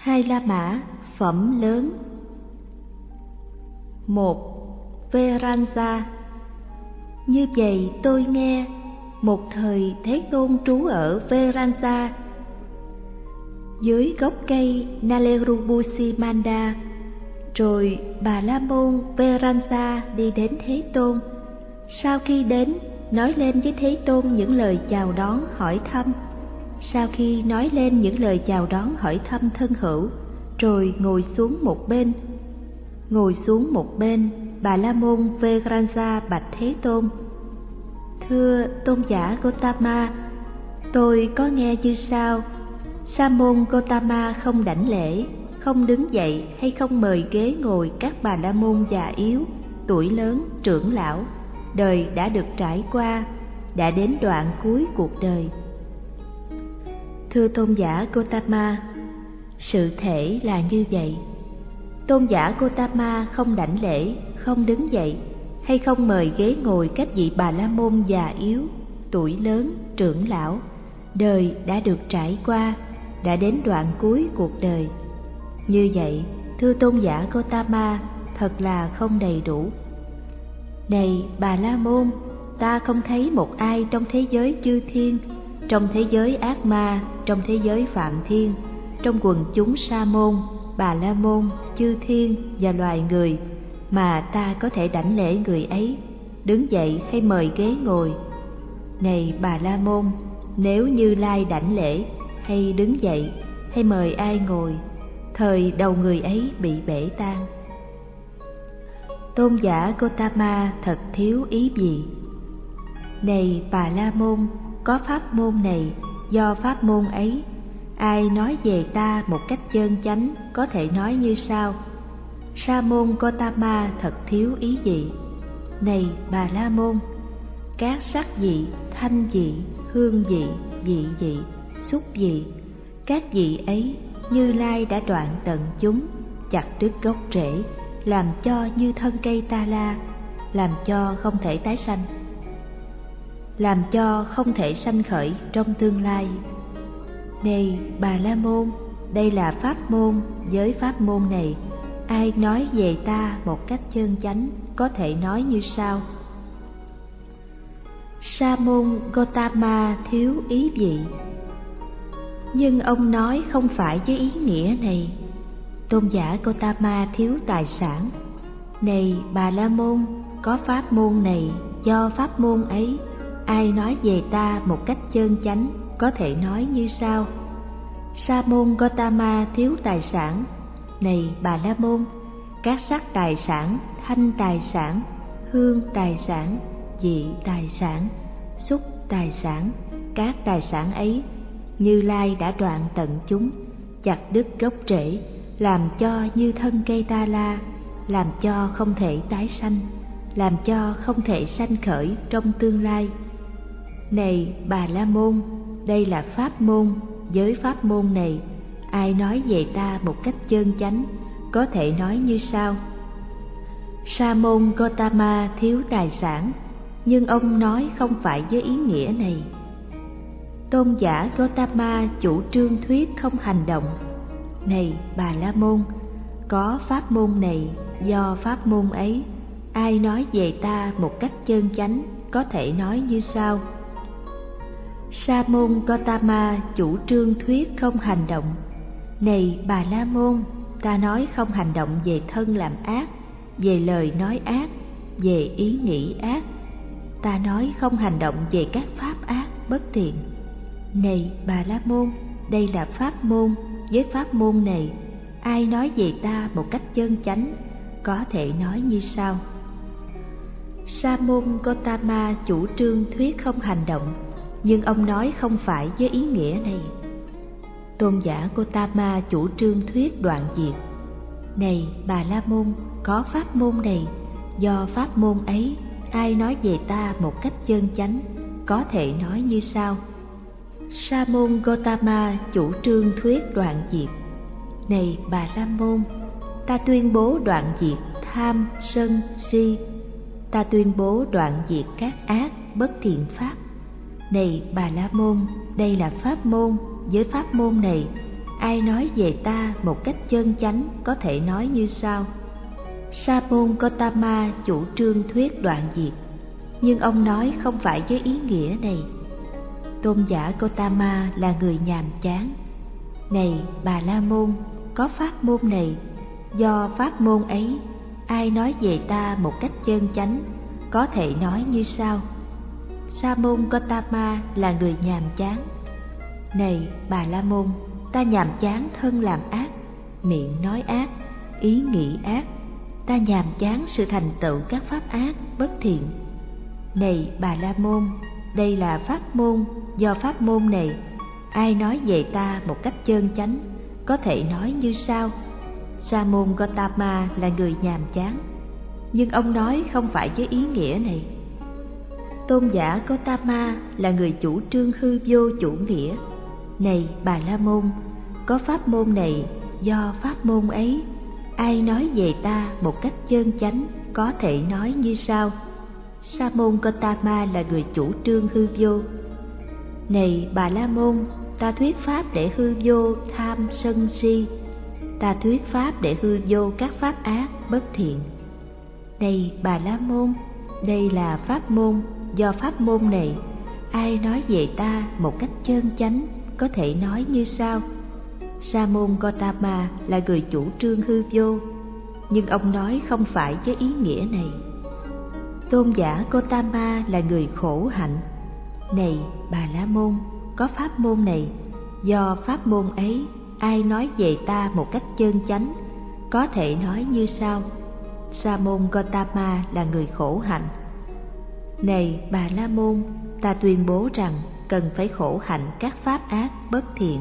Hai La Mã, phẩm lớn. Một Veranza Như vậy tôi nghe, một thời Thế Tôn trú ở Veranza dưới gốc cây Nalerubusimanda rồi bà la môn veranza đi đến thế tôn. Sau khi đến nói lên với thế tôn những lời chào đón hỏi thăm sau khi nói lên những lời chào đón hỏi thăm thân hữu, rồi ngồi xuống một bên. Ngồi xuống một bên, bà la môn veranza bạch thế tôn. Thưa tôn giả gotama, tôi có nghe như sao sa môn gotama không đảnh lễ, không đứng dậy hay không mời ghế ngồi các bà la môn già yếu, tuổi lớn, trưởng lão. Đời đã được trải qua, đã đến đoạn cuối cuộc đời thưa tôn giả gotama sự thể là như vậy. Tôn giả gotama không đảnh lễ, không đứng dậy, hay không mời ghế ngồi các vị bà la môn già yếu, tuổi lớn, trưởng lão. Đời đã được trải qua, đã đến đoạn cuối cuộc đời. Như vậy, thưa tôn giả gotama thật là không đầy đủ. Này bà la môn, ta không thấy một ai trong thế giới chư thiên trong thế giới ác ma, trong thế giới phạm thiên, trong quần chúng sa môn, bà la môn, chư thiên và loài người mà ta có thể đảnh lễ người ấy, đứng dậy hay mời ghế ngồi. Này bà la môn, nếu như lai đảnh lễ hay đứng dậy hay mời ai ngồi, thời đầu người ấy bị bể tan tôn giả gotama thật thiếu ý gì? Này bà la môn có pháp môn này, do pháp môn ấy, ai nói về ta một cách chân chánh có thể nói như sau. Sa môn gotama thật thiếu ý gì này bà la môn, các sắc dị thanh dị hương dị vị dị xúc dị các vị ấy như lai đã đoạn tận chúng, chặt đứt gốc rễ, làm cho như thân cây ta la, làm cho không thể tái sanh làm cho không thể sanh khởi trong tương lai. Này bà la môn, đây là pháp môn. Với pháp môn này, ai nói về ta một cách chân chánh, có thể nói như sau. Sa môn gotama thiếu ý vị. Nhưng ông nói không phải với ý nghĩa này. Tôn giả gotama thiếu tài sản. Này bà la môn, có pháp môn này, do pháp môn ấy ai nói về ta một cách chân chánh, có thể nói như sau. Sa môn gotama thiếu tài sản. Này bà la môn các sắc tài sản, thanh tài sản, hương tài sản, dị tài sản, xúc tài sản, các tài sản ấy, như lai đã đoạn tận chúng, chặt đứt gốc rễ, làm cho như thân cây ta la, làm cho không thể tái sanh, làm cho không thể sanh khởi trong tương lai này bà la môn, đây là pháp môn với pháp môn này. Ai nói về ta một cách chân chánh, có thể nói như sau. Sa môn gotama thiếu tài sản, nhưng ông nói không phải với ý nghĩa này. Tôn giả gotama chủ trương thuyết không hành động. Này bà la môn, có pháp môn này, do pháp môn ấy, ai nói về ta một cách chân chánh, có thể nói như sau sa môn gotama chủ trương thuyết không hành động. Này bà la môn, ta nói không hành động về thân làm ác, về lời nói ác, về ý nghĩ ác. Ta nói không hành động về các pháp ác bất thiện này bà la môn, đây là pháp môn. Với pháp môn này, ai nói về ta một cách chân chánh, có thể nói như sau. Sa môn gotama chủ trương thuyết không hành động nhưng ông nói không phải với ý nghĩa này. Tôn giả gotama chủ trương thuyết đoạn diệt. Này, bà la môn, có pháp môn này. Do pháp môn ấy, ai nói về ta một cách chân chánh, có thể nói như sau. Sa môn gotama chủ trương thuyết đoạn diệt. Này, bà la môn, ta tuyên bố đoạn diệt tham, sân, si. Ta tuyên bố đoạn diệt các ác, bất thiện pháp này bà la môn, đây là pháp môn. Với pháp môn này, ai nói về ta một cách chân chánh có thể nói như sau. Sa môn gotama chủ trương thuyết đoạn diệt, nhưng ông nói không phải với ý nghĩa này. Tôn giả gotama là người nhàm chán. Này bà la môn, có pháp môn này, do pháp môn ấy, ai nói về ta một cách chân chánh có thể nói như sau sa môn gotama là người nhàm chán. Này bà la môn ta nhàm chán thân làm ác, miệng nói ác, ý nghĩ ác. Ta nhàm chán sự thành tựu các pháp ác, bất thiện. Này bà la môn đây là pháp môn, do pháp môn này, ai nói về ta một cách chân chánh, có thể nói như sau. Sa môn gotama là người nhàm chán, nhưng ông nói không phải với ý nghĩa này tôn giả gotama là người chủ trương hư vô chủ nghĩa. Này bà la môn, có pháp môn này, do pháp môn ấy, ai nói về ta một cách chân chánh, có thể nói như sau. Sa môn gotama là người chủ trương hư vô. Này bà la môn, ta thuyết pháp để hư vô tham sân si. Ta thuyết pháp để hư vô các pháp ác bất thiện. Này bà la môn, đây là pháp môn do pháp môn này. Ai nói về ta một cách chân chánh, có thể nói như sau. Sa môn gotama là người chủ trương hư vô, nhưng ông nói không phải với ý nghĩa này. Tôn giả gotama là người khổ hạnh. Này, bà la môn, có pháp môn này. Do pháp môn ấy, ai nói về ta một cách chân chánh, có thể nói như sau. Sa môn gotama là người khổ hạnh này bà la môn, ta tuyên bố rằng cần phải khổ hạnh các pháp ác bất thiện,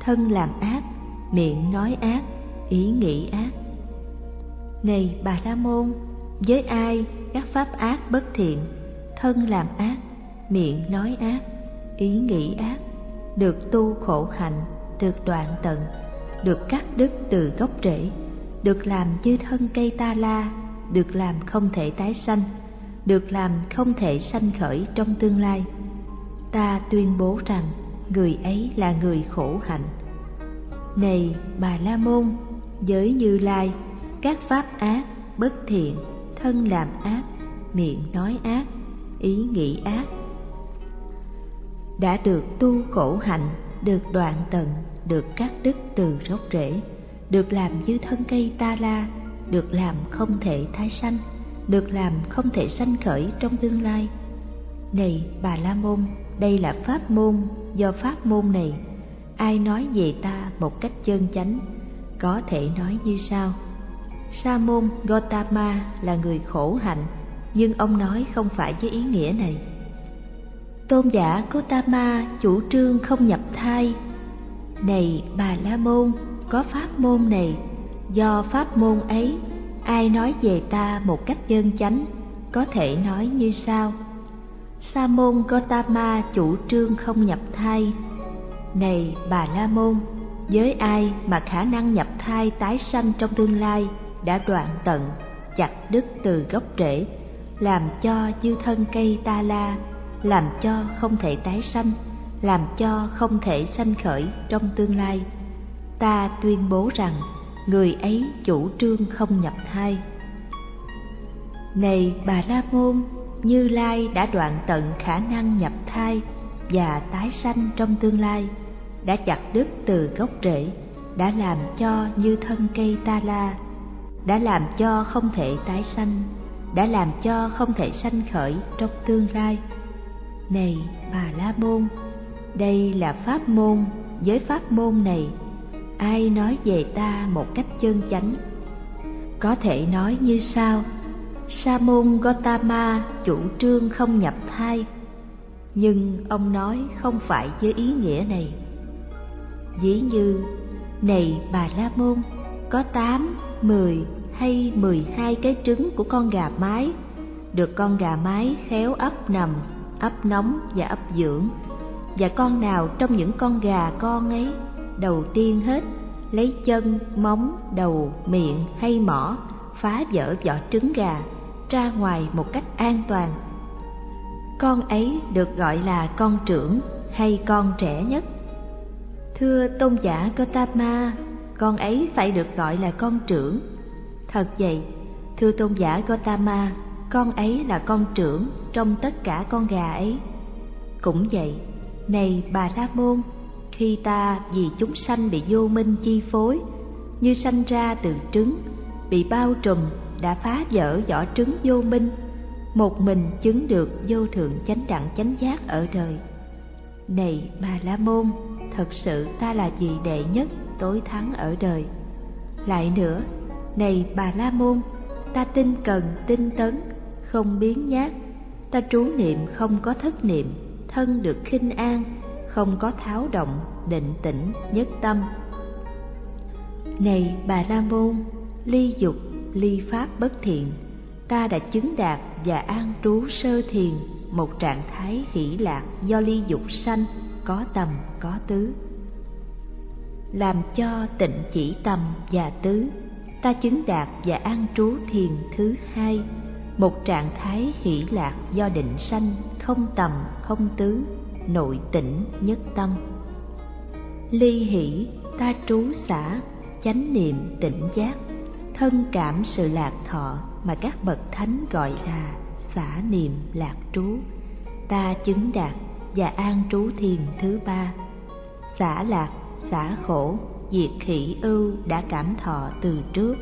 thân làm ác, miệng nói ác, ý nghĩ ác. Này bà la môn, với ai các pháp ác bất thiện, thân làm ác, miệng nói ác, ý nghĩ ác, được tu khổ hạnh, được đoạn tận, được cắt đứt từ gốc rễ, được làm như thân cây ta la, được làm không thể tái sanh? Được làm không thể sanh khởi trong tương lai. Ta tuyên bố rằng người ấy là người khổ hạnh. Này bà la môn, giới như lai, các pháp ác, bất thiện, thân làm ác, miệng nói ác, ý nghĩ ác, đã được tu khổ hạnh, được đoạn tận, được cắt đứt từ gốc rễ, được làm như thân cây ta la, được làm không thể tái sanh được làm không thể sanh khởi trong tương lai. Này bà la môn, đây là pháp môn, do pháp môn này, ai nói về ta một cách chân chánh, có thể nói như sau. Sa môn gotama là người khổ hạnh, nhưng ông nói không phải với ý nghĩa này. Tôn giả gotama chủ trương không nhập thai. Này bà la môn, có pháp môn này, do pháp môn ấy ai nói về ta một cách chân chánh, có thể nói như sau. Sa môn gotama chủ trương không nhập thai. Này bà la môn, với ai mà khả năng nhập thai tái sanh trong tương lai đã đoạn tận, chặt đứt từ gốc rễ, làm cho dư thân cây ta la, làm cho không thể tái sanh, làm cho không thể sanh khởi trong tương lai? Ta tuyên bố rằng người ấy chủ trương không nhập thai. Này bà la môn, như lai đã đoạn tận khả năng nhập thai và tái sanh trong tương lai, đã chặt đứt từ gốc rễ, đã làm cho như thân cây ta la, đã làm cho không thể tái sanh, đã làm cho không thể sanh khởi trong tương lai. Này bà la môn, đây là pháp môn với pháp môn này ai nói về ta một cách chân chánh? Có thể nói như sau, sa môn gotama chủ trương không nhập thai. Nhưng ông nói không phải với ý nghĩa này. Ví như, này bà la môn, có tám, mười hay mười hai cái trứng của con gà mái, được con gà mái khéo ấp nằm, ấp nóng và ấp dưỡng. Và con nào trong những con gà con ấy đầu tiên hết lấy chân móng đầu miệng hay mỏ phá vỡ vỏ trứng gà ra ngoài một cách an toàn con ấy được gọi là con trưởng hay con trẻ nhất Thưa tôn giả Gotama, con ấy phải được gọi là con trưởng. Thật vậy, thưa tôn giả Gotama, con ấy là con trưởng trong tất cả con gà ấy. Cũng vậy, này bà La Môn, khi ta vì chúng sanh bị vô minh chi phối, như sanh ra từ trứng, bị bao trùm đã phá vỡ vỏ trứng vô minh, một mình chứng được vô thượng chánh đẳng chánh giác ở đời. Này bà La Môn, thật sự ta là vị đệ nhất tối thắng ở đời. Lại nữa, này bà La Môn, ta tinh cần tinh tấn, không biến nhát, ta trú niệm không có thất niệm, thân được khinh an, không có tháo động, định tĩnh, nhất tâm. Này bà La Môn, ly dục, ly pháp bất thiện, ta đã chứng đạt và an trú sơ thiền, một trạng thái hỷ lạc do ly dục sanh, có tầm, có tứ. Làm cho tịnh chỉ tầm và tứ, ta chứng đạt và an trú thiền thứ hai, một trạng thái hỷ lạc do định sanh, không tầm, không tứ, nội tĩnh nhất tâm. Ly hỷ, ta trú xả, chánh niệm tỉnh giác, thân cảm sự lạc thọ mà các bậc thánh gọi là xả niệm lạc trú. Ta chứng đạt và an trú thiền thứ ba. Xả lạc, xả khổ, diệt khỉ ưu đã cảm thọ từ trước.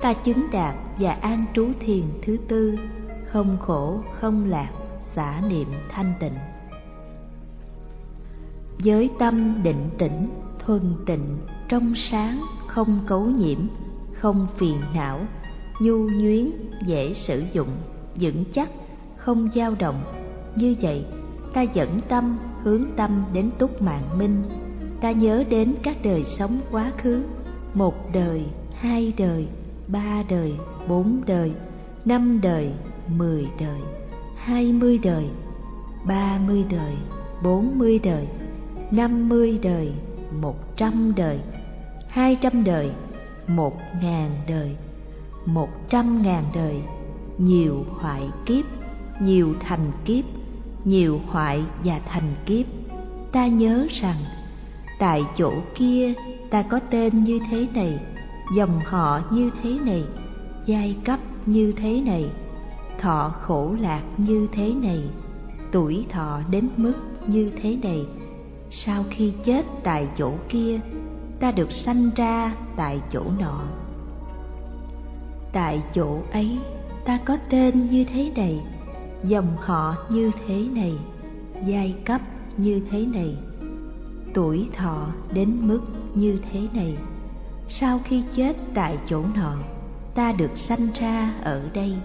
Ta chứng đạt và an trú thiền thứ tư, không khổ, không lạc, xả niệm thanh tịnh với tâm định tĩnh, thuần tịnh, trong sáng, không cấu nhiễm, không phiền não, nhu nhuyến, dễ sử dụng, vững chắc, không dao động. Như vậy, ta dẫn tâm, hướng tâm đến túc mạng minh. Ta nhớ đến các đời sống quá khứ, một đời, hai đời, ba đời, bốn đời, năm đời, mười đời, hai mươi đời, ba mươi đời, bốn mươi đời, năm mươi đời, một trăm đời, hai trăm đời, một ngàn đời, một trăm ngàn đời, nhiều hoại kiếp, nhiều thành kiếp, nhiều hoại và thành kiếp. Ta nhớ rằng, tại chỗ kia ta có tên như thế này, dòng họ như thế này, giai cấp như thế này, thọ khổ lạc như thế này, tuổi thọ đến mức như thế này. Sau khi chết tại chỗ kia, ta được sanh ra tại chỗ nọ. Tại chỗ ấy, ta có tên như thế này, dòng họ như thế này, giai cấp như thế này, tuổi thọ đến mức như thế này. Sau khi chết tại chỗ nọ, ta được sanh ra ở đây.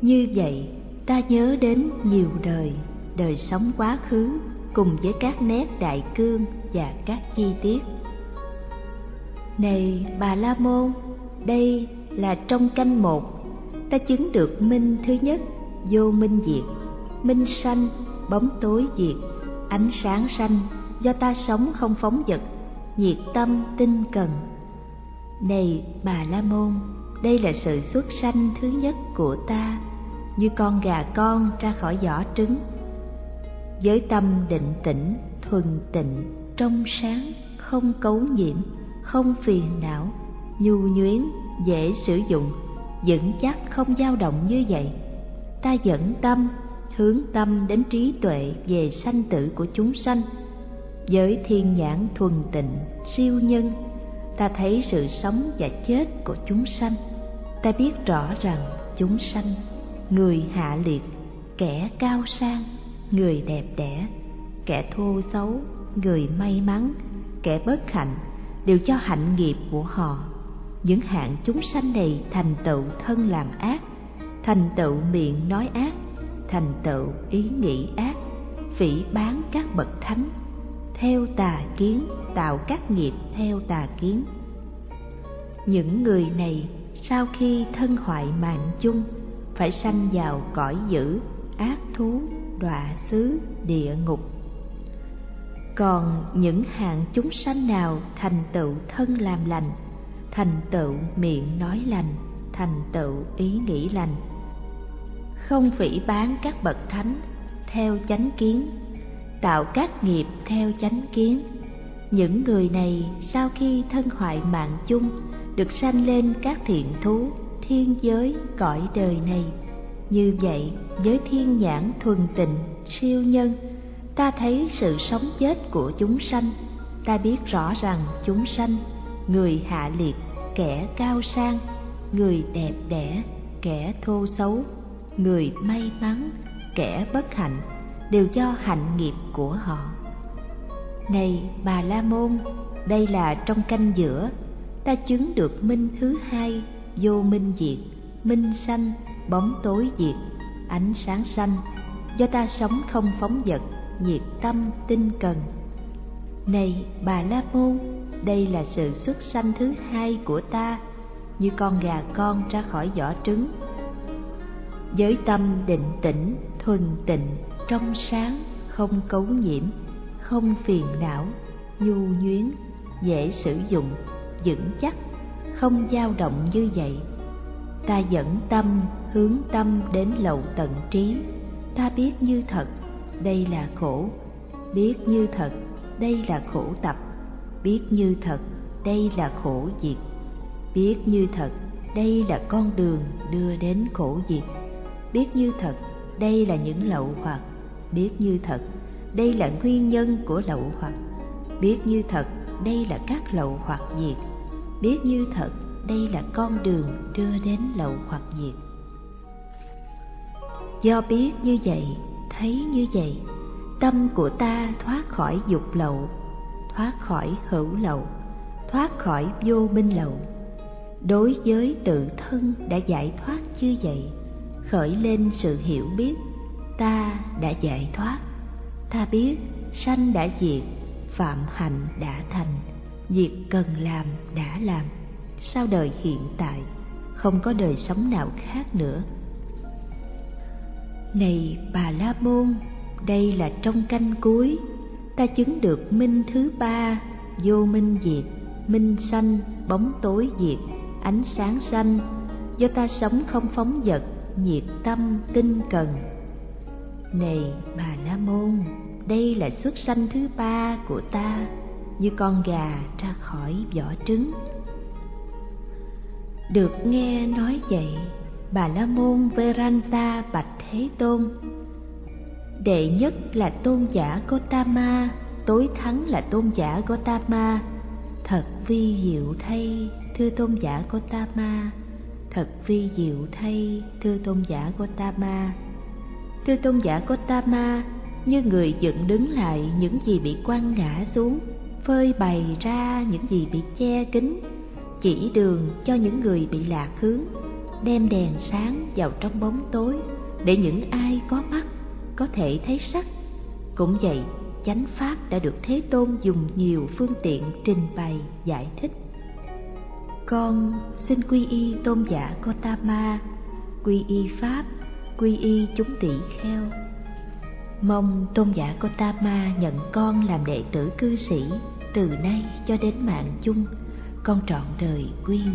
Như vậy, ta nhớ đến nhiều đời, đời sống quá khứ cùng với các nét đại cương và các chi tiết. Này bà La Môn, đây là trong canh một, ta chứng được minh thứ nhất, vô minh diệt, minh sanh, bóng tối diệt, ánh sáng sanh, do ta sống không phóng vật, nhiệt tâm tinh cần. Này bà La Môn, đây là sự xuất sanh thứ nhất của ta, như con gà con ra khỏi vỏ trứng. Với tâm định tĩnh, thuần tịnh, trong sáng, không cấu nhiễm, không phiền não, nhu nhuyến, dễ sử dụng, vững chắc không dao động như vậy. Ta dẫn tâm, hướng tâm đến trí tuệ về sanh tử của chúng sanh. Với thiên nhãn thuần tịnh, siêu nhân, ta thấy sự sống và chết của chúng sanh. Ta biết rõ rằng chúng sanh, người hạ liệt, kẻ cao sang, người đẹp đẽ, kẻ thô xấu, người may mắn, kẻ bất hạnh đều cho hạnh nghiệp của họ. Những hạng chúng sanh này thành tựu thân làm ác thành tựu miệng nói ác thành tựu ý nghĩ ác phỉ bán các bậc thánh theo tà kiến tạo các nghiệp theo tà kiến. Những người này sau khi thân hoại mạng chung phải sanh vào cõi dữ ác thú, đọa xứ, địa ngục. Còn những hạng chúng sanh nào thành tựu thân làm lành, thành tựu miệng nói lành, thành tựu ý nghĩ lành? Không phỉ bán các bậc thánh theo chánh kiến, tạo các nghiệp theo chánh kiến. Những người này sau khi thân hoại mạng chung, được sanh lên các thiện thú, thiên giới, cõi đời này như vậy, với thiên nhãn thuần tịnh, siêu nhân, ta thấy sự sống chết của chúng sanh. Ta biết rõ rằng chúng sanh, người hạ liệt, kẻ cao sang, người đẹp đẽ, kẻ thô xấu, người may mắn, kẻ bất hạnh, đều do hạnh nghiệp của họ. Này bà la môn, đây là trong canh giữa. Ta chứng được minh thứ hai, vô minh diệt, minh sanh bóng tối diệt, ánh sáng xanh. Do ta sống không phóng vật, nhiệt tâm tinh cần. Này, bà la môn, đây là sự xuất sanh thứ hai của ta, như con gà con ra khỏi vỏ trứng. Với tâm định tĩnh, thuần tịnh, trong sáng, không cấu nhiễm, không phiền não, nhu nhuyến, dễ sử dụng, vững chắc, không dao động như vậy. Ta dẫn tâm hướng tâm đến lậu tận trí. Ta biết như thật, đây là khổ. Biết như thật, đây là khổ tập. Biết như thật, đây là khổ diệt. Biết như thật, đây là con đường đưa đến khổ diệt. Biết như thật, đây là những lậu hoặc. Biết như thật, đây là nguyên nhân của lậu hoặc. Biết như thật, đây là các lậu hoặc diệt. Biết như thật, đây là con đường đưa đến lậu hoặc diệt do biết như vậy, thấy như vậy, tâm của ta thoát khỏi dục lậu, thoát khỏi hữu lậu, thoát khỏi vô minh lậu. Đối với tự thân đã giải thoát như vậy, khởi lên sự hiểu biết, ta đã giải thoát. Ta biết sanh đã diệt, phạm hạnh đã thành, việc cần làm đã làm. Sau đời hiện tại, không có đời sống nào khác nữa này bà la môn đây là trong canh cuối. Ta chứng được minh thứ ba, vô minh diệt, minh sanh, bóng tối diệt, ánh sáng sanh. Do ta sống không phóng vật, nhiệt tâm, tinh cần. Này bà la môn đây là xuất sanh thứ ba của ta, như con gà ra khỏi vỏ trứng. Được nghe nói vậy bà la môn veranta bạch thế tôn. Đệ nhất là tôn giả gotama, tối thắng là tôn giả gotama. Thật vi diệu thay, thưa tôn giả gotama. Thật vi diệu thay, thưa tôn giả gotama. Thưa tôn giả gotama, như người dựng đứng lại những gì bị quăng ngã xuống, phơi bày ra những gì bị che kín, chỉ đường cho những người bị lạc hướng đem đèn sáng vào trong bóng tối để những ai có mắt có thể thấy sắc. Cũng vậy, chánh pháp đã được thế tôn dùng nhiều phương tiện trình bày, giải thích. Con xin quy y tôn giả Gotama quy y pháp, quy y chúng tỷ kheo. Mong tôn giả Gotama nhận con làm đệ tử cư sĩ từ nay cho đến mạng chung, con trọn đời quy